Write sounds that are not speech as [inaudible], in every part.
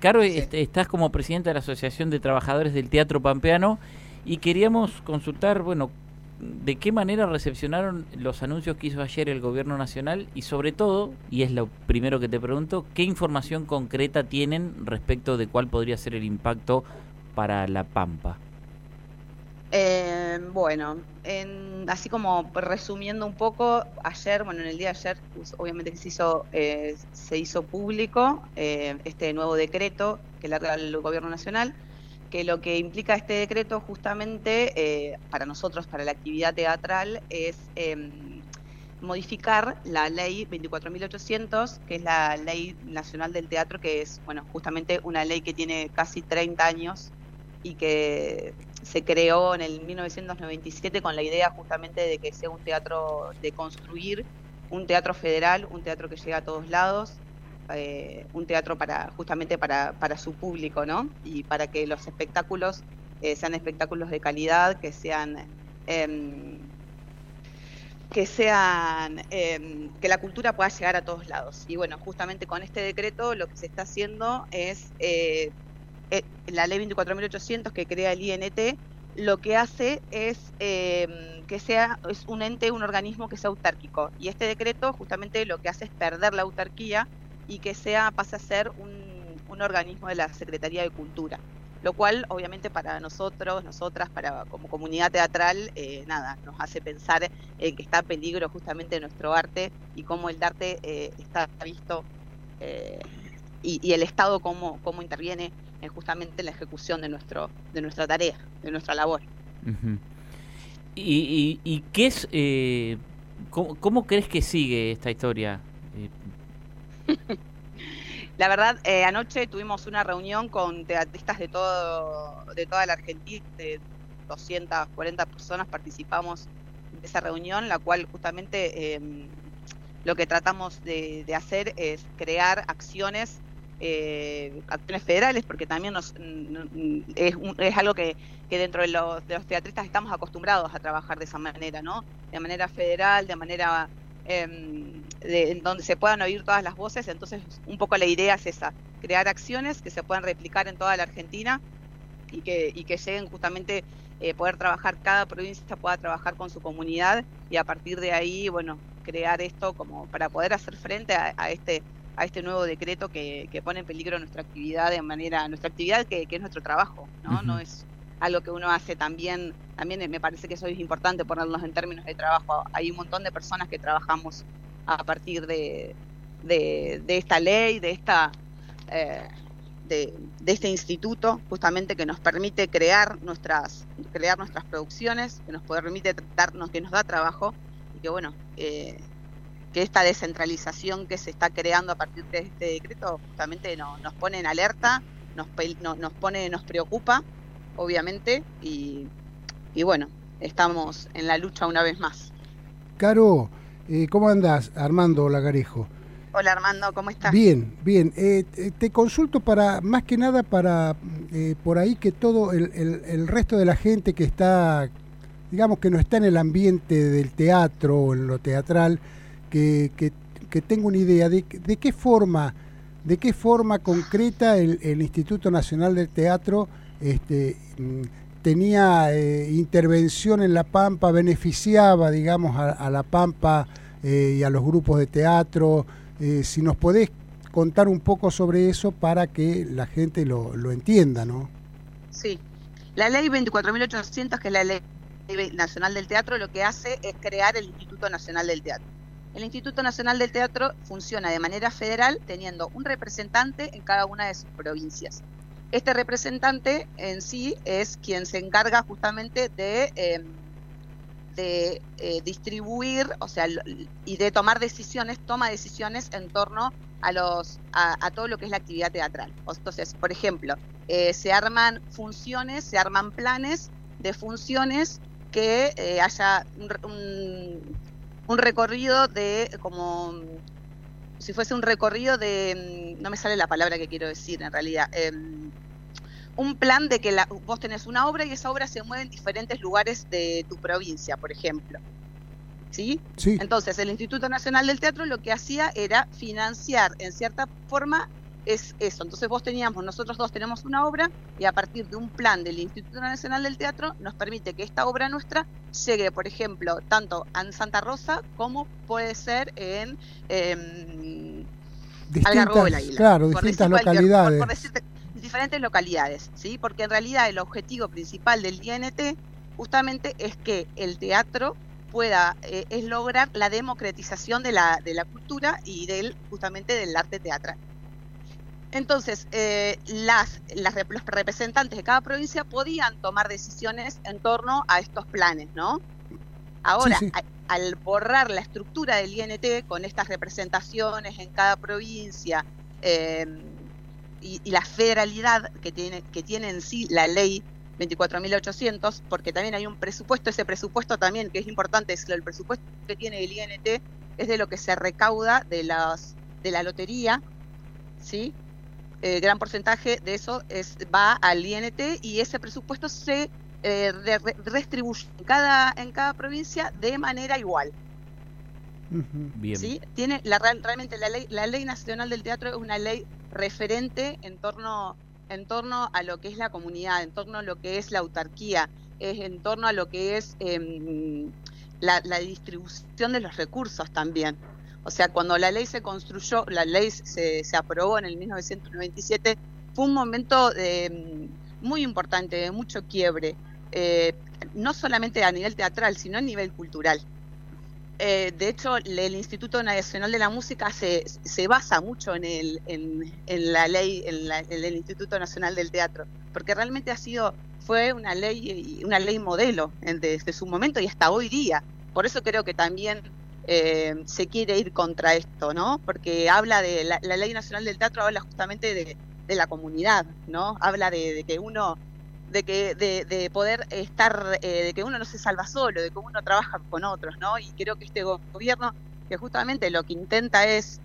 Caro, estás como presidenta de la Asociación de Trabajadores del Teatro Pampeano y queríamos consultar, bueno, de qué manera recepcionaron los anuncios que hizo ayer el gobierno nacional y sobre todo, y es lo primero que te pregunto, qué información concreta tienen respecto de cuál podría ser el impacto para La Pampa. Eh, bueno, así como resumiendo un poco, ayer, bueno, en el día de ayer, obviamente se hizo, eh, se hizo público eh, este nuevo decreto que larga el gobierno nacional, que lo que implica este decreto justamente para nosotros, para la actividad teatral, es em, modificar la ley 24.800, que es la ley nacional del teatro, que es, bueno, justamente una ley que tiene casi 30 años y que se creó en el 1997 con la idea justamente de que sea un teatro de construir, un teatro federal, un teatro que llega a todos lados, eh, un teatro para justamente para, para su público, ¿no? Y para que los espectáculos eh, sean espectáculos de calidad, que sean em, que sean em, que la cultura pueda llegar a todos lados. Y bueno, justamente con este decreto lo que se está haciendo es eh, la ley 24.800 que crea el INT, lo que hace es em, que sea es un ente, un organismo que sea autárquico. Y este decreto justamente lo que hace es perder la autarquía y que sea pase a ser un, organismo de la Secretaría de Cultura. Lo cual, obviamente, para nosotros, nosotras, para como comunidad teatral, eh, nada, nos hace pensar en que está en peligro justamente nuestro arte y cómo el arte eh, está visto y, y, el Estado cómo, cómo interviene justamente la ejecución de nuestro de nuestra tarea, de nuestra labor. ¿Y, y, qué es, eh, cómo, crees que sigue esta historia? [laughs] la verdad, eh, anoche tuvimos una reunión con teatristas de todo de toda la Argentina, de 240 personas participamos de esa reunión, la cual justamente em, lo que tratamos de, de hacer es crear acciones eh, acciones federales, porque también nos, es, es, algo que, que dentro de los, de los, teatristas estamos acostumbrados a trabajar de esa manera, ¿no? De manera federal, de manera em, de, en donde se puedan oír todas las voces. Entonces, un poco la idea es esa, crear acciones que se puedan replicar en toda la Argentina y que, y que lleguen justamente eh, poder trabajar, cada provincia pueda trabajar con su comunidad y a partir de ahí, bueno, crear esto como para poder hacer frente a este a este nuevo decreto que, pone en peligro nuestra actividad de manera, nuestra actividad que, es nuestro trabajo, ¿no? No es algo que uno hace también, también me parece que eso es importante ponernos en términos de trabajo. Hay un montón de personas que trabajamos a partir de, de, esta ley, de esta eh, de, este instituto, justamente que nos permite crear nuestras, crear nuestras producciones, que nos permite darnos, que nos da trabajo, y que bueno, eh, que esta descentralización que se está creando a partir de este decreto justamente nos pone en alerta, nos, nos pone, nos preocupa, obviamente, y, bueno, estamos en la lucha una vez más. Caro, eh, ¿cómo andás? Armando Lagarejo. Hola Armando, ¿cómo estás? Bien, bien. Eh, te consulto para, más que nada para, eh, por ahí que todo el, el, resto de la gente que está, digamos que no está en el ambiente del teatro o en lo teatral, que, que, tenga una idea de, de, qué forma, de qué forma concreta el, Instituto Nacional del Teatro este, mm, tenía eh, intervención en La Pampa, beneficiaba, digamos, a, La Pampa eh, y a los grupos de teatro. Eh, si nos podés contar un poco sobre eso para que la gente lo, lo entienda, ¿no? Sí. La ley 24.800, que es la ley nacional del teatro, lo que hace es crear el Instituto Nacional del Teatro. El Instituto Nacional del Teatro funciona de manera federal teniendo un representante en cada una de sus provincias. Este representante en sí es quien se encarga justamente de, em, eh, distribuir, o sea, y de tomar decisiones, toma decisiones en torno a los a, todo lo que es la actividad teatral. Entonces, por ejemplo, eh, se arman funciones, se arman planes de funciones que eh, haya un, un recorrido de como si fuese un recorrido de, no me sale la palabra que quiero decir en realidad, em, un plan de que la, vos tenés una obra y esa obra se mueve en diferentes lugares de tu provincia, por ejemplo. ¿Sí? ¿Sí? Entonces, el Instituto Nacional del Teatro lo que hacía era financiar, en cierta forma, es eso. Entonces vos teníamos, nosotros dos tenemos una obra y a partir de un plan del Instituto Nacional del Teatro nos permite que esta obra nuestra llegue, por ejemplo, tanto en Santa Rosa como puede ser en eh, distintas, Claro, distintas localidades. diferentes localidades, ¿sí? Porque en realidad el objetivo principal del INT justamente es que el teatro pueda eh, es lograr la democratización de la, de la cultura y del justamente del arte teatral. Entonces, eh, las, las, los representantes de cada provincia podían tomar decisiones en torno a estos planes, ¿no? Ahora, al borrar la estructura del INT con estas representaciones en cada provincia eh, y, la federalidad que tiene, que tiene en sí la ley 24.800, porque también hay un presupuesto, ese presupuesto también, que es importante, es el presupuesto que tiene el INT, es de lo que se recauda de, las, de la lotería, ¿sí? Eh, gran porcentaje de eso es, va al INT y ese presupuesto se eh, redistribuye en cada, en cada provincia de manera igual. ¿Sí? Tiene la, realmente la ley, la ley nacional del teatro es una ley referente en torno, en torno a lo que es la comunidad, en torno a lo que es la autarquía, es en torno a lo que es em, la, la distribución de los recursos también. O sea, cuando la ley se construyó, la ley se, se aprobó en el 1997, fue un momento de, mm, muy importante, de mucho quiebre, eh, no solamente a nivel teatral, sino a nivel cultural. Eh, de hecho, el Instituto Nacional de la Música se, se basa mucho en, el, en, en la ley, en, la, el Instituto Nacional del Teatro, porque realmente ha sido, fue una ley, una ley modelo desde su momento y hasta hoy día. Por eso creo que también eh, se quiere ir contra esto, ¿no? Porque habla de la, ley nacional del teatro habla justamente de, la comunidad, ¿no? Habla de, que uno de que de, poder estar eh, de que uno no se salva solo de que uno trabaja con otros no y creo que este gobierno que justamente lo que intenta es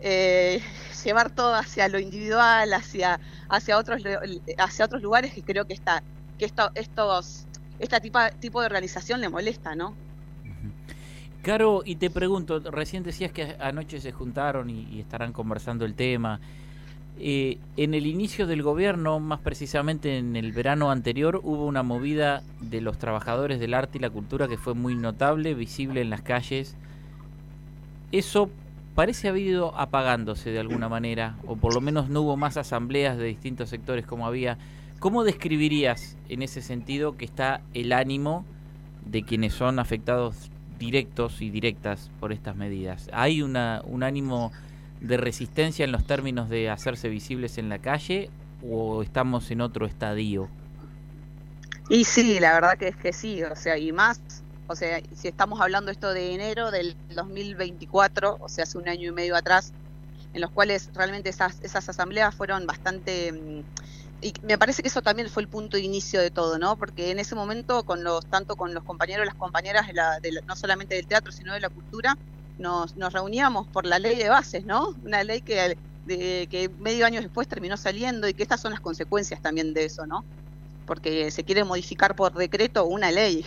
eh, [laughs] llevar todo hacia lo individual hacia hacia otros hacia otros lugares y creo que está que esto estos este tipo, tipo de organización le molesta no Caro, y te pregunto, recién decías que anoche se juntaron y, estarán conversando el tema. Eh, en el inicio del gobierno, más precisamente en el verano anterior, hubo una movida de los trabajadores del arte y la cultura que fue muy notable, visible en las calles. Eso parece haber ido apagándose de alguna manera, o por lo menos no hubo más asambleas de distintos sectores como había. ¿Cómo describirías en ese sentido que está el ánimo de quienes son afectados directos y directas por estas medidas. ¿Hay una, un ánimo de resistencia en los términos de hacerse visibles en la calle o estamos en otro estadio? Y sí, la verdad que es que sí, o sea, y más, o sea, si estamos hablando esto de enero del 2024, o sea, hace un año y medio atrás, en los cuales realmente esas, esas asambleas fueron bastante mm, y me parece que eso también fue el punto de inicio de todo, ¿no? Porque en ese momento, con los tanto con los compañeros y las compañeras, de la, no solamente del teatro, sino de la cultura, nos, nos reuníamos por la ley de bases, ¿no? Una ley que, de, que medio año después terminó saliendo y que estas son las consecuencias también de eso, ¿no? Porque se quiere modificar por decreto una ley.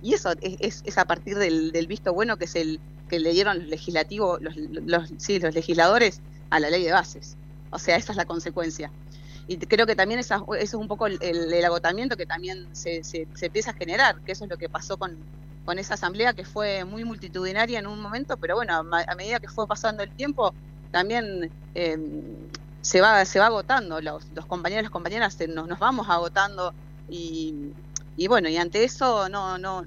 Y eso es, es, a partir del, del, visto bueno que es el que le dieron los legislativos, los, los, sí, los legisladores a la ley de bases. O sea, esa es la consecuencia y creo que también esa, eso es un poco el, agotamiento que también se, se, empieza a generar, que eso es lo que pasó con, con esa asamblea que fue muy multitudinaria en un momento, pero bueno, a, medida que fue pasando el tiempo, también eh, se va se va agotando, los, los compañeros y las compañeras nos, nos vamos agotando y, y bueno, y ante eso no, no,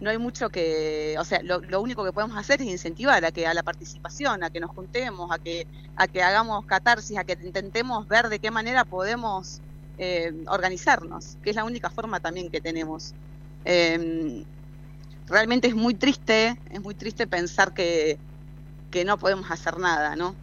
no hay mucho que, o sea, lo, único que podemos hacer es incentivar a que a la participación, a que nos juntemos, a que a que hagamos catarsis, a que intentemos ver de qué manera podemos eh, organizarnos, que es la única forma también que tenemos. Em, realmente es muy triste, es muy triste pensar que, que no podemos hacer nada, ¿no?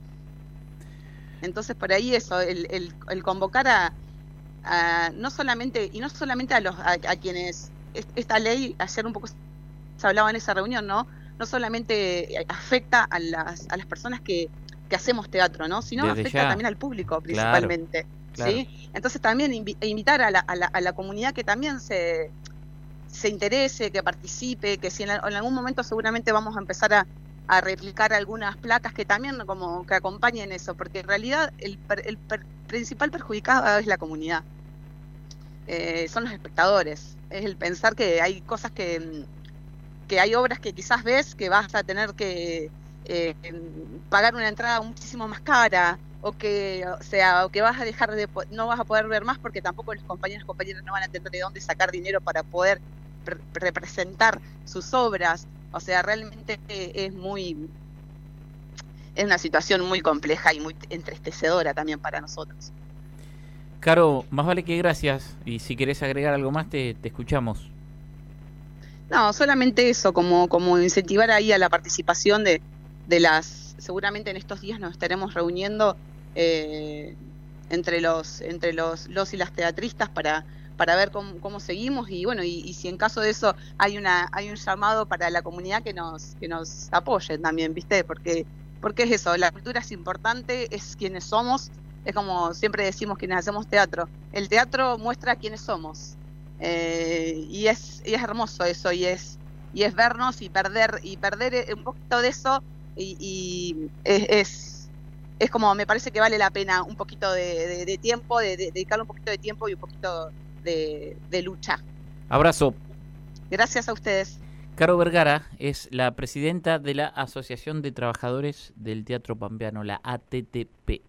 Entonces por ahí eso, el, el, convocar a, no solamente, y no solamente a los a quienes esta ley, ayer un poco se hablaba en esa reunión, ¿no? No solamente afecta a las, a las personas que, que hacemos teatro, ¿no? Sino afecta también al público principalmente. ¿sí? Entonces también invitar a la, a, la, a la comunidad que también se, se interese, que participe, que si en, algún momento seguramente vamos a empezar a, a replicar algunas placas que también como que acompañen eso, porque en realidad el, el principal perjudicado es la comunidad, eh, son los espectadores, es el pensar que hay cosas que, que hay obras que quizás ves que vas a tener que eh, pagar una entrada muchísimo más cara o que o sea o que vas a dejar de no vas a poder ver más porque tampoco los compañeros y compañeras no van a tener de dónde sacar dinero para poder representar sus obras. O sea realmente es muy es una situación muy compleja y muy entristecedora también para nosotros Caro más vale que gracias. Y si querés agregar algo más te, escuchamos. No solamente eso como como incentivar ahí a la participación de de las seguramente en estos días nos estaremos reuniendo eh, entre los entre los los y las teatristas para para ver cómo, seguimos. Y bueno y, si en caso de eso hay una hay un llamado para la comunidad que nos que nos apoyen también viste porque porque es eso la cultura es importante es quienes somos es como siempre decimos quienes hacemos teatro el teatro muestra quiénes somos eh, y es y es hermoso eso y es y es vernos y perder y perder un poquito de eso y, es, es, como, me parece que vale la pena un poquito de, tiempo, de, dedicarle un poquito de tiempo y un poquito de, lucha. Abrazo. Gracias a ustedes. Caro Vergara es la presidenta de la Asociación de Trabajadores del Teatro Pampeano, la ATTP.